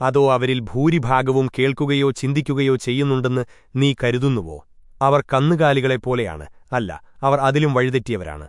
അതോ അവരിൽ ഭൂരിഭാഗവും കേൾക്കുകയോ ചിന്തിക്കുകയോ ചെയ്യുന്നുണ്ടെന്ന് നീ കരുതുന്നുവോ? അവർ കന്നുകാലികളെപ്പോലെയാണ്. അല്ല അവർ അതിലും വഴിതെറ്റിയവരാണ്.